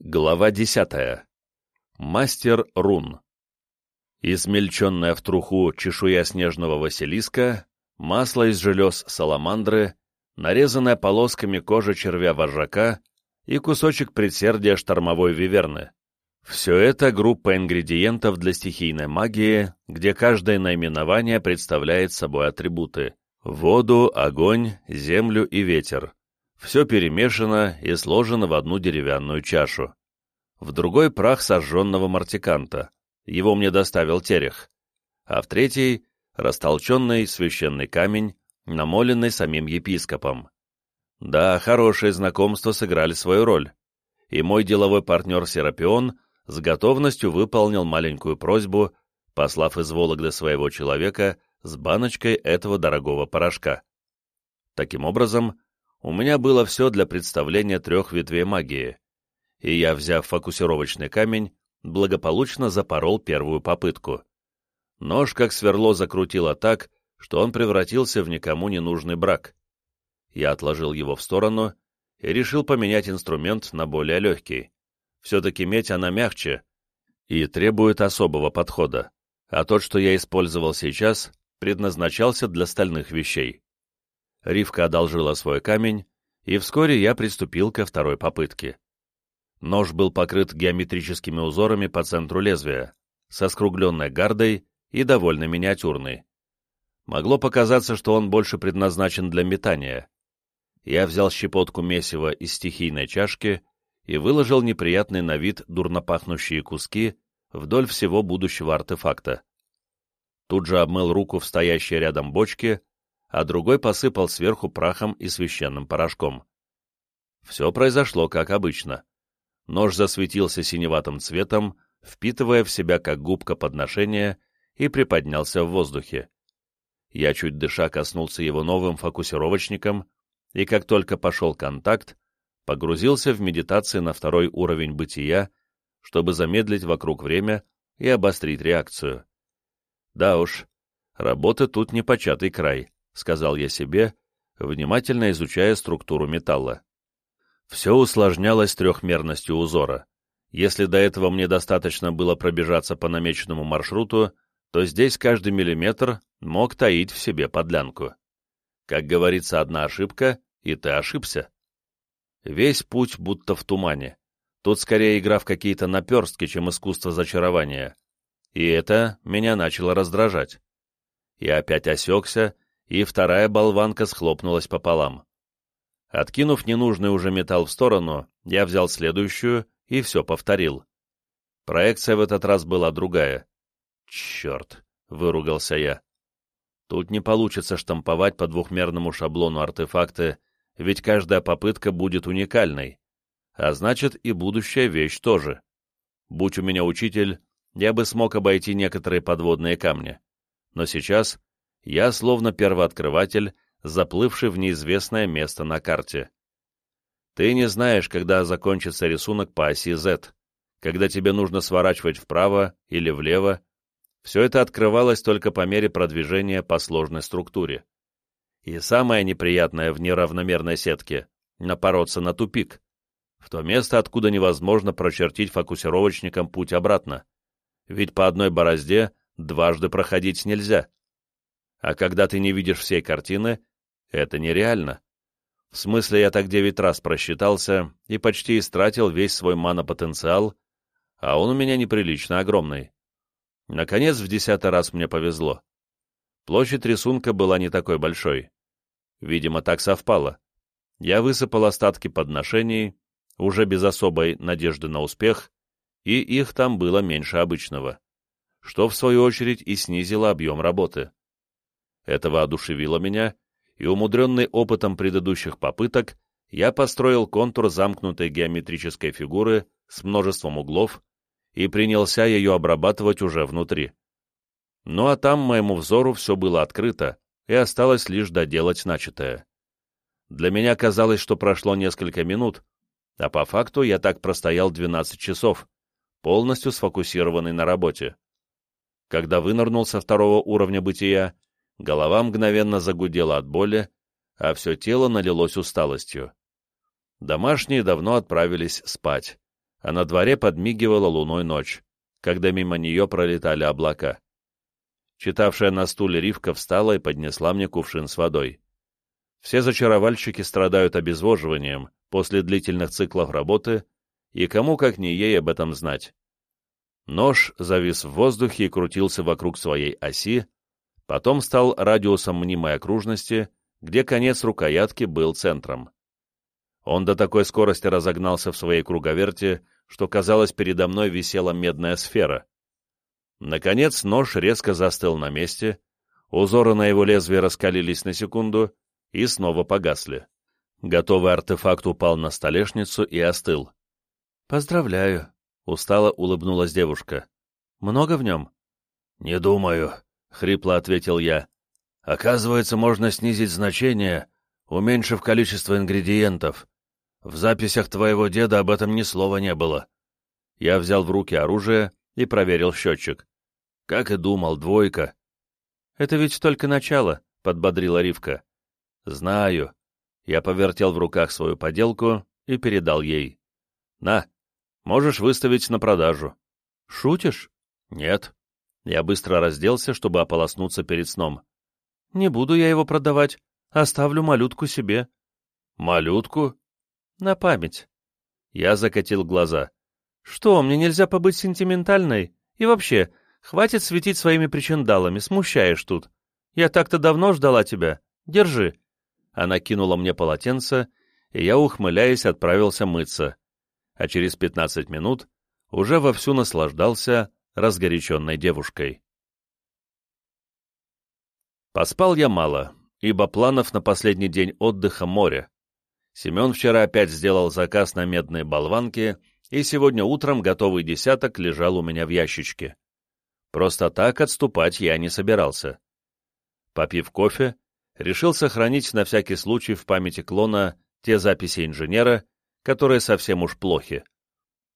Глава десятая. Мастер рун. Измельченная в труху чешуя снежного василиска, масло из желез саламандры, нарезанная полосками кожа червя-вожака и кусочек предсердия штормовой виверны. Все это группа ингредиентов для стихийной магии, где каждое наименование представляет собой атрибуты — воду, огонь, землю и ветер все перемешано и сложено в одну деревянную чашу. В другой прах сожженного мартиканта, его мне доставил терех, а в третий — растолченный священный камень, намоленный самим епископом. Да, хорошие знакомства сыграли свою роль, и мой деловой партнер Серапион с готовностью выполнил маленькую просьбу, послав из Вологды своего человека с баночкой этого дорогого порошка. Таким образом, у меня было все для представления трех ветвей магии, и я, взяв фокусировочный камень, благополучно запорол первую попытку. Нож как сверло закрутило так, что он превратился в никому не нужный брак. Я отложил его в сторону и решил поменять инструмент на более легкий. Все-таки медь она мягче и требует особого подхода, а тот, что я использовал сейчас, предназначался для стальных вещей. Ривка одолжила свой камень, и вскоре я приступил ко второй попытке. Нож был покрыт геометрическими узорами по центру лезвия, со скругленной гардой и довольно миниатюрный. Могло показаться, что он больше предназначен для метания. Я взял щепотку месива из стихийной чашки и выложил неприятный на вид дурно пахнущие куски вдоль всего будущего артефакта. Тут же обмыл руку в стоящей рядом бочке а другой посыпал сверху прахом и священным порошком. Все произошло как обычно. Нож засветился синеватым цветом, впитывая в себя как губка подношения, и приподнялся в воздухе. Я чуть дыша коснулся его новым фокусировочником, и как только пошел контакт, погрузился в медитации на второй уровень бытия, чтобы замедлить вокруг время и обострить реакцию. Да уж, работы тут непочатый край. — сказал я себе, внимательно изучая структуру металла. Все усложнялось трехмерностью узора. Если до этого мне достаточно было пробежаться по намеченному маршруту, то здесь каждый миллиметр мог таить в себе подлянку. Как говорится, одна ошибка, и ты ошибся. Весь путь будто в тумане. Тут скорее игра в какие-то наперстки, чем искусство зачарования. И это меня начало раздражать. Я опять осекся и вторая болванка схлопнулась пополам. Откинув ненужный уже металл в сторону, я взял следующую и все повторил. Проекция в этот раз была другая. «Черт!» — выругался я. «Тут не получится штамповать по двухмерному шаблону артефакты, ведь каждая попытка будет уникальной. А значит, и будущая вещь тоже. Будь у меня учитель, я бы смог обойти некоторые подводные камни. Но сейчас я словно первооткрыватель, заплывший в неизвестное место на карте. Ты не знаешь, когда закончится рисунок по оси Z, когда тебе нужно сворачивать вправо или влево. Все это открывалось только по мере продвижения по сложной структуре. И самое неприятное в неравномерной сетке — напороться на тупик, в то место, откуда невозможно прочертить фокусировочником путь обратно. Ведь по одной борозде дважды проходить нельзя. А когда ты не видишь всей картины, это нереально. В смысле, я так девять раз просчитался и почти истратил весь свой манопотенциал, а он у меня неприлично огромный. Наконец, в десятый раз мне повезло. Площадь рисунка была не такой большой. Видимо, так совпало. Я высыпал остатки подношений, уже без особой надежды на успех, и их там было меньше обычного, что, в свою очередь, и снизило объем работы. Это воодушевило меня, и, умудренный опытом предыдущих попыток, я построил контур замкнутой геометрической фигуры с множеством углов и принялся ее обрабатывать уже внутри. Ну а там моему взору все было открыто, и осталось лишь доделать начатое. Для меня казалось, что прошло несколько минут, а по факту я так простоял 12 часов, полностью сфокусированный на работе. Когда вынырнул со второго уровня бытия, Голова мгновенно загудела от боли, а все тело налилось усталостью. Домашние давно отправились спать, а на дворе подмигивала луной ночь, когда мимо нее пролетали облака. Читавшая на стуле Ривка встала и поднесла мне кувшин с водой. Все зачаровальщики страдают обезвоживанием после длительных циклов работы, и кому как не ей об этом знать. Нож завис в воздухе и крутился вокруг своей оси, потом стал радиусом мнимой окружности, где конец рукоятки был центром. Он до такой скорости разогнался в своей круговерте, что, казалось, передо мной висела медная сфера. Наконец нож резко застыл на месте, узоры на его лезвии раскалились на секунду и снова погасли. Готовый артефакт упал на столешницу и остыл. «Поздравляю», — устало улыбнулась девушка. «Много в нем?» «Не думаю», — хрипло ответил я. «Оказывается, можно снизить значение, уменьшив количество ингредиентов. В записях твоего деда об этом ни слова не было». Я взял в руки оружие и проверил счетчик. Как и думал, двойка. «Это ведь только начало», — подбодрила Ривка. «Знаю». Я повертел в руках свою поделку и передал ей. «На, можешь выставить на продажу». «Шутишь?» «Нет». Я быстро разделся, чтобы ополоснуться перед сном. «Не буду я его продавать. Оставлю малютку себе». «Малютку?» «На память». Я закатил глаза. «Что, мне нельзя побыть сентиментальной? И вообще, хватит светить своими причиндалами, смущаешь тут. Я так-то давно ждала тебя. Держи». Она кинула мне полотенце, и я, ухмыляясь, отправился мыться. А через пятнадцать минут уже вовсю наслаждался разгоряченной девушкой. Поспал я мало, ибо планов на последний день отдыха море. Семен вчера опять сделал заказ на медные болванки, и сегодня утром готовый десяток лежал у меня в ящичке. Просто так отступать я не собирался. Попив кофе, решил сохранить на всякий случай в памяти клона те записи инженера, которые совсем уж плохи.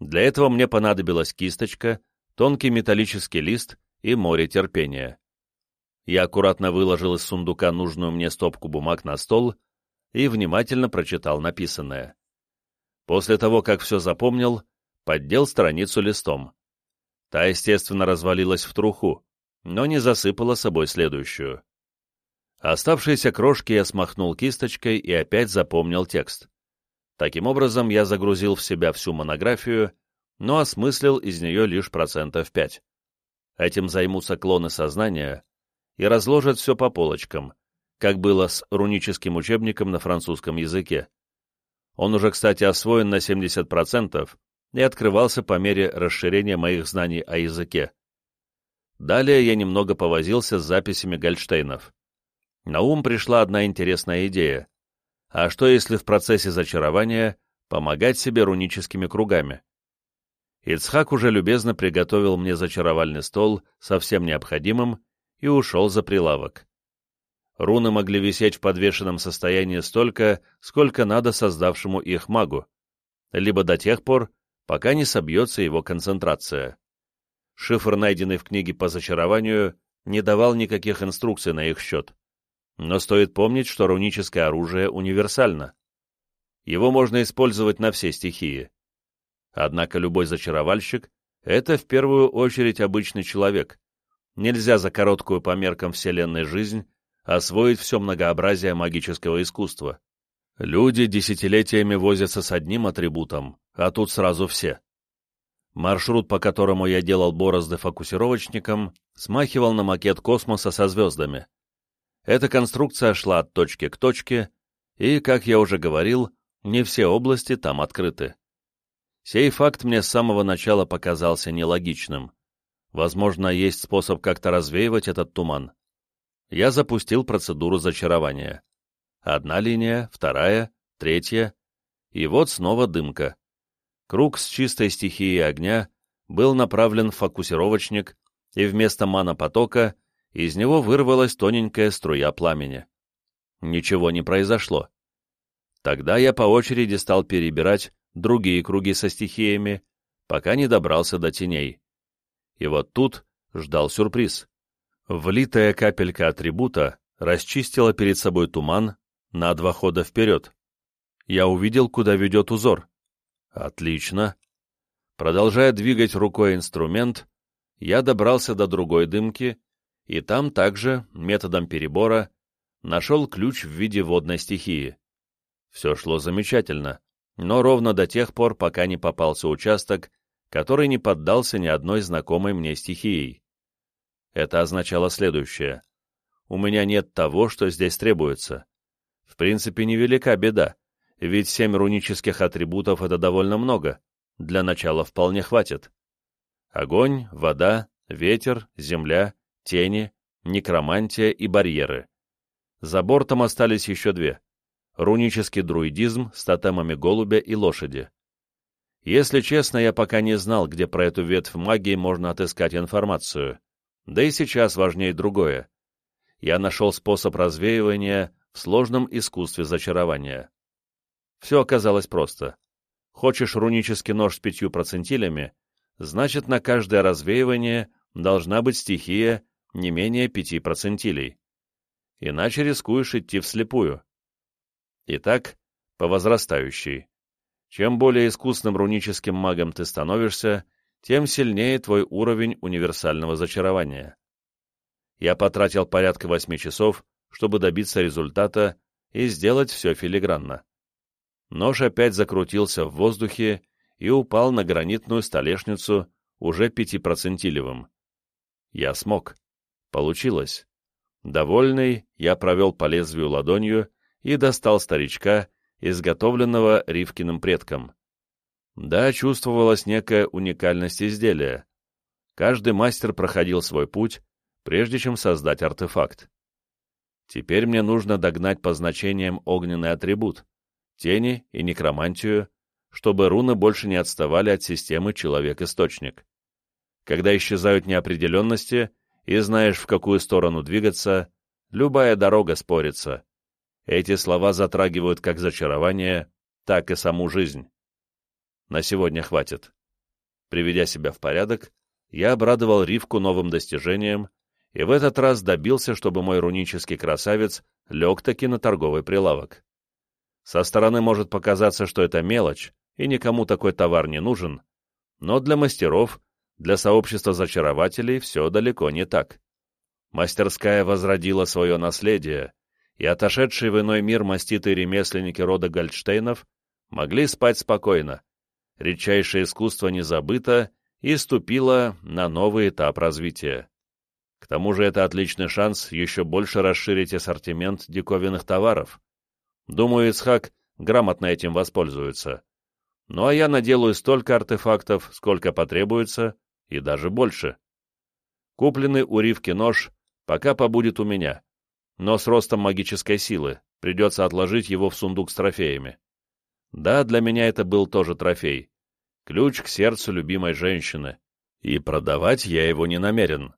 Для этого мне понадобилась кисточка, тонкий металлический лист и море терпения. Я аккуратно выложил из сундука нужную мне стопку бумаг на стол и внимательно прочитал написанное. После того, как все запомнил, поддел страницу листом. Та, естественно, развалилась в труху, но не засыпала собой следующую. Оставшиеся крошки я смахнул кисточкой и опять запомнил текст. Таким образом, я загрузил в себя всю монографию, но осмыслил из нее лишь процентов пять. Этим займутся клоны сознания и разложат все по полочкам, как было с руническим учебником на французском языке. Он уже, кстати, освоен на 70% и открывался по мере расширения моих знаний о языке. Далее я немного повозился с записями Гольштейнов. На ум пришла одна интересная идея. А что если в процессе зачарования помогать себе руническими кругами? Ицхак уже любезно приготовил мне зачаровальный стол со всем необходимым и ушел за прилавок. Руны могли висеть в подвешенном состоянии столько, сколько надо создавшему их магу, либо до тех пор, пока не собьется его концентрация. Шифр, найденный в книге по зачарованию, не давал никаких инструкций на их счет. Но стоит помнить, что руническое оружие универсально. Его можно использовать на все стихии. Однако любой зачаровальщик — это в первую очередь обычный человек. Нельзя за короткую по меркам Вселенной жизнь освоить все многообразие магического искусства. Люди десятилетиями возятся с одним атрибутом, а тут сразу все. Маршрут, по которому я делал борозды фокусировочником, смахивал на макет космоса со звездами. Эта конструкция шла от точки к точке, и, как я уже говорил, не все области там открыты. Сей факт мне с самого начала показался нелогичным. Возможно, есть способ как-то развеивать этот туман. Я запустил процедуру зачарования. Одна линия, вторая, третья, и вот снова дымка. Круг с чистой стихией огня был направлен в фокусировочник, и вместо манопотока из него вырвалась тоненькая струя пламени. Ничего не произошло. Тогда я по очереди стал перебирать другие круги со стихиями, пока не добрался до теней. И вот тут ждал сюрприз. Влитая капелька атрибута расчистила перед собой туман на два хода вперед. Я увидел, куда ведет узор. Отлично. Продолжая двигать рукой инструмент, я добрался до другой дымки, и там также, методом перебора, нашел ключ в виде водной стихии. Все шло замечательно, но ровно до тех пор, пока не попался участок, который не поддался ни одной знакомой мне стихией. Это означало следующее. У меня нет того, что здесь требуется. В принципе, невелика беда, ведь семь рунических атрибутов — это довольно много. Для начала вполне хватит. Огонь, вода, ветер, земля, тени, некромантия и барьеры. За бортом остались еще две. Рунический друидизм с тотемами голубя и лошади. Если честно, я пока не знал, где про эту ветвь магии можно отыскать информацию. Да и сейчас важнее другое. Я нашел способ развеивания в сложном искусстве зачарования. Все оказалось просто. Хочешь рунический нож с пятью процентилями, значит на каждое развеивание должна быть стихия не менее пяти процентилей. Иначе рискуешь идти вслепую. Итак, по возрастающей. Чем более искусным руническим магом ты становишься, тем сильнее твой уровень универсального зачарования. Я потратил порядка восьми часов, чтобы добиться результата и сделать все филигранно. Нож опять закрутился в воздухе и упал на гранитную столешницу уже пятипроцентилевым. Я смог. Получилось. Довольный, я провел по лезвию ладонью и достал старичка, изготовленного Ривкиным предком. Да, чувствовалась некая уникальность изделия. Каждый мастер проходил свой путь, прежде чем создать артефакт. Теперь мне нужно догнать по значениям огненный атрибут, тени и некромантию, чтобы руны больше не отставали от системы человек-источник. Когда исчезают неопределенности и знаешь, в какую сторону двигаться, любая дорога спорится. Эти слова затрагивают как зачарование, так и саму жизнь. На сегодня хватит. Приведя себя в порядок, я обрадовал Ривку новым достижением и в этот раз добился, чтобы мой рунический красавец лег таки на торговый прилавок. Со стороны может показаться, что это мелочь, и никому такой товар не нужен, но для мастеров, для сообщества зачарователей все далеко не так. Мастерская возродила свое наследие, и отошедшие в иной мир маститые ремесленники рода Гольдштейнов могли спать спокойно. Редчайшее искусство не забыто и ступило на новый этап развития. К тому же это отличный шанс еще больше расширить ассортимент диковинных товаров. Думаю, Ицхак грамотно этим воспользуется. Ну а я наделаю столько артефактов, сколько потребуется, и даже больше. Купленный у Ривки нож пока побудет у меня, но с ростом магической силы придется отложить его в сундук с трофеями. Да, для меня это был тоже трофей. Ключ к сердцу любимой женщины. И продавать я его не намерен.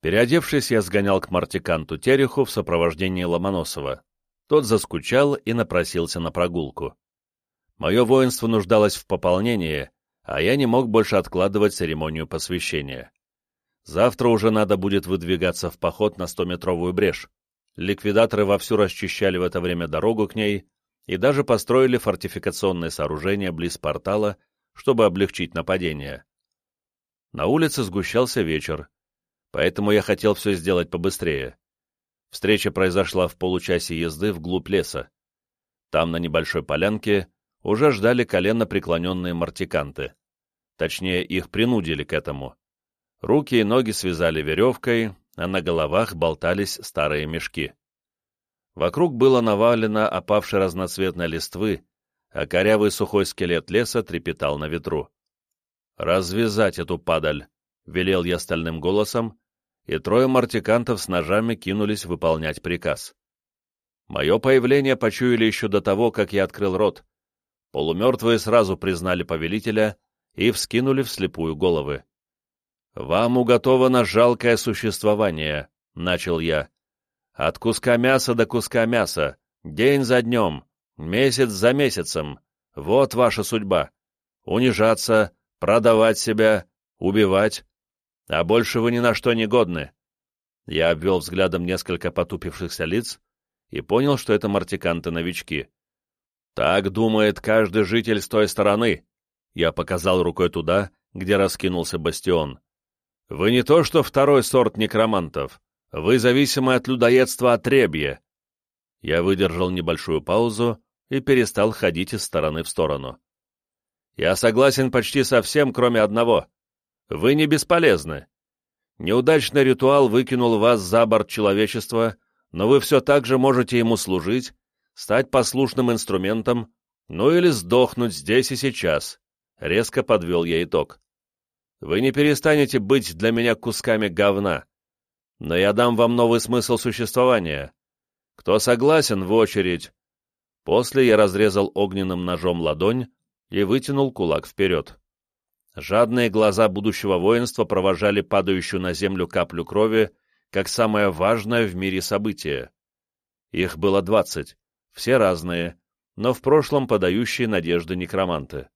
Переодевшись, я сгонял к мартиканту Тереху в сопровождении Ломоносова. Тот заскучал и напросился на прогулку. Мое воинство нуждалось в пополнении, а я не мог больше откладывать церемонию посвящения. Завтра уже надо будет выдвигаться в поход на стометровую брешь. Ликвидаторы вовсю расчищали в это время дорогу к ней и даже построили фортификационные сооружения близ портала, чтобы облегчить нападение. На улице сгущался вечер, поэтому я хотел все сделать побыстрее. Встреча произошла в получасе езды вглубь леса. Там, на небольшой полянке, уже ждали колено преклоненные мартиканты. Точнее, их принудили к этому. Руки и ноги связали веревкой, а на головах болтались старые мешки. Вокруг было навалено опавшей разноцветной листвы, а корявый сухой скелет леса трепетал на ветру. «Развязать эту падаль!» — велел я стальным голосом, и трое мартикантов с ножами кинулись выполнять приказ. Мое появление почуяли еще до того, как я открыл рот. Полумертвые сразу признали повелителя и вскинули вслепую головы. «Вам уготовано жалкое существование», — начал я. «От куска мяса до куска мяса, день за днем, месяц за месяцем. Вот ваша судьба. Унижаться, продавать себя, убивать, а больше вы ни на что не годны. Я обвел взглядом несколько потупившихся лиц и понял, что это мартиканты-новички. Так думает каждый житель с той стороны. Я показал рукой туда, где раскинулся бастион. «Вы не то что второй сорт некромантов. Вы зависимы от людоедства отребья». Я выдержал небольшую паузу и перестал ходить из стороны в сторону. «Я согласен почти со всем, кроме одного. Вы не бесполезны. Неудачный ритуал выкинул вас за борт человечества, но вы все так же можете ему служить, стать послушным инструментом, ну или сдохнуть здесь и сейчас», — резко подвел я итог. «Вы не перестанете быть для меня кусками говна, но я дам вам новый смысл существования. Кто согласен, в очередь». После я разрезал огненным ножом ладонь и вытянул кулак вперед. Жадные глаза будущего воинства провожали падающую на землю каплю крови как самое важное в мире событие. Их было двадцать, все разные, но в прошлом подающие надежды некроманты.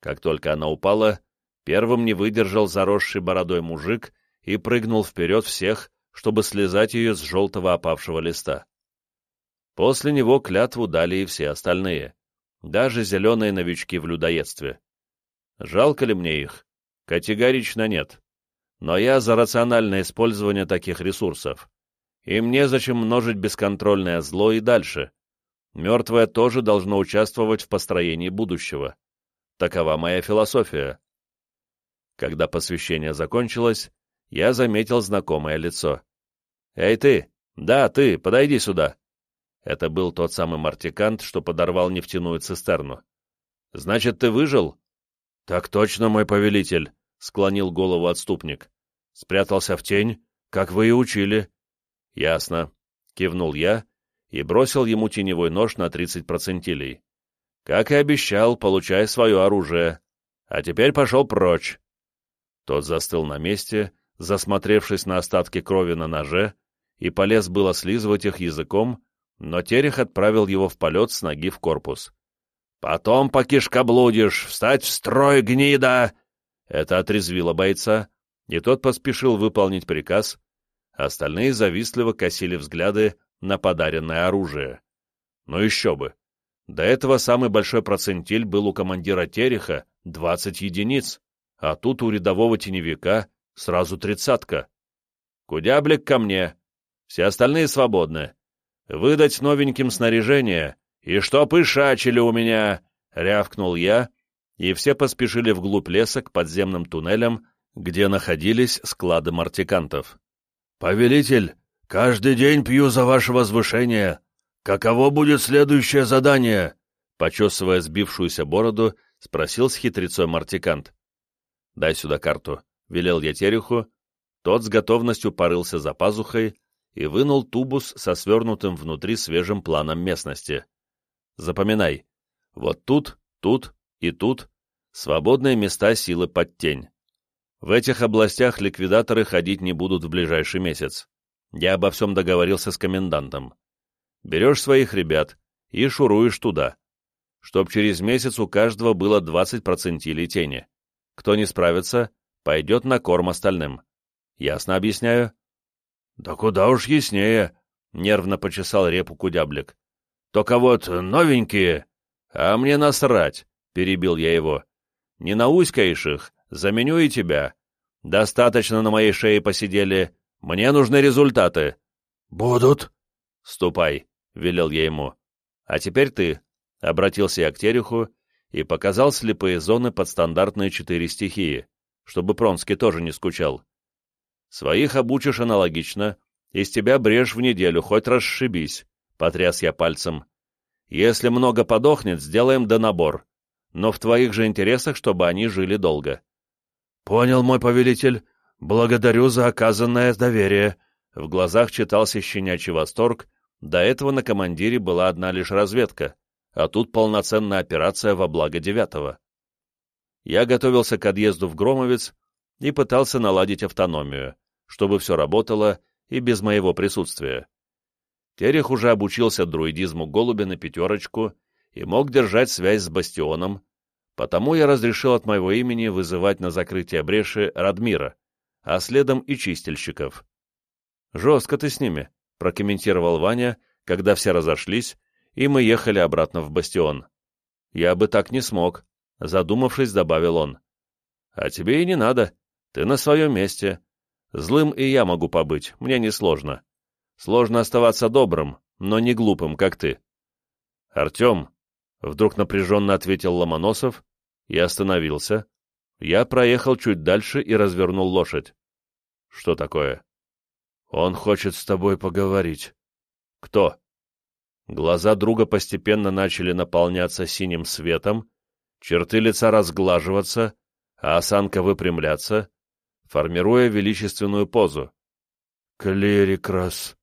Как только она упала, первым не выдержал заросший бородой мужик и прыгнул вперед всех, чтобы слезать ее с желтого опавшего листа. После него клятву дали и все остальные, даже зеленые новички в людоедстве. Жалко ли мне их? Категорично нет. Но я за рациональное использование таких ресурсов. Им незачем множить бесконтрольное зло и дальше, Мертвое тоже должно участвовать в построении будущего. Такова моя философия. Когда посвящение закончилось, я заметил знакомое лицо. «Эй ты! Да, ты! Подойди сюда!» Это был тот самый мартикант, что подорвал нефтяную цистерну. «Значит, ты выжил?» «Так точно, мой повелитель!» — склонил голову отступник. «Спрятался в тень, как вы и учили». «Ясно», — кивнул я и бросил ему теневой нож на 30 процентилей. Как и обещал, получай свое оружие. А теперь пошел прочь. Тот застыл на месте, засмотревшись на остатки крови на ноже, и полез было слизывать их языком, но Терех отправил его в полет с ноги в корпус. «Потом по кишкоблудишь! Встать в строй, гнида!» Это отрезвило бойца, и тот поспешил выполнить приказ. Остальные завистливо косили взгляды на подаренное оружие. Но еще бы. До этого самый большой процентиль был у командира Тереха 20 единиц, а тут у рядового теневика сразу тридцатка. Кудяблик ко мне. Все остальные свободны. Выдать новеньким снаряжение, и чтоб и шачили у меня, — рявкнул я, и все поспешили вглубь леса к подземным туннелям, где находились склады мартикантов. «Повелитель, «Каждый день пью за ваше возвышение. Каково будет следующее задание?» Почесывая сбившуюся бороду, спросил с хитрецой мартикант. «Дай сюда карту», — велел я Тереху. Тот с готовностью порылся за пазухой и вынул тубус со свернутым внутри свежим планом местности. «Запоминай. Вот тут, тут и тут свободные места силы под тень. В этих областях ликвидаторы ходить не будут в ближайший месяц. Я обо всем договорился с комендантом. Берешь своих ребят и шуруешь туда, чтоб через месяц у каждого было 20 процентилей тени. Кто не справится, пойдет на корм остальным. Ясно объясняю? — Да куда уж яснее, — нервно почесал репу кудяблик. — Только вот новенькие. — А мне насрать, — перебил я его. — Не науськаешь их, заменю и тебя. Достаточно на моей шее посидели, мне нужны результаты». «Будут». «Ступай», — велел я ему. «А теперь ты», — обратился я к Тереху и показал слепые зоны под стандартные четыре стихии, чтобы Пронский тоже не скучал. «Своих обучишь аналогично, из тебя брешь в неделю, хоть расшибись», — потряс я пальцем. «Если много подохнет, сделаем донабор, но в твоих же интересах, чтобы они жили долго». «Понял, мой повелитель», «Благодарю за оказанное доверие». В глазах читался щенячий восторг. До этого на командире была одна лишь разведка, а тут полноценная операция во благо девятого. Я готовился к отъезду в Громовец и пытался наладить автономию, чтобы все работало и без моего присутствия. Терех уже обучился друидизму голубя на пятерочку и мог держать связь с Бастионом, потому я разрешил от моего имени вызывать на закрытие бреши Радмира, а следом и чистильщиков. «Жестко ты с ними», — прокомментировал Ваня, когда все разошлись, и мы ехали обратно в бастион. «Я бы так не смог. задумавшись, добавил он. А тебе и не надо. Ты на своем месте. Злым и я могу побыть, мне несложно. Сложно оставаться добрым, но не глупым, как ты. Артем, вдруг напряженно ответил Ломоносов и остановился. Я проехал чуть дальше и развернул лошадь. Что такое? Он хочет с тобой поговорить. Кто? Глаза друга постепенно начали наполняться синим светом, черты лица разглаживаться, а осанка выпрямляться, формируя величественную позу. «Клерикрас»,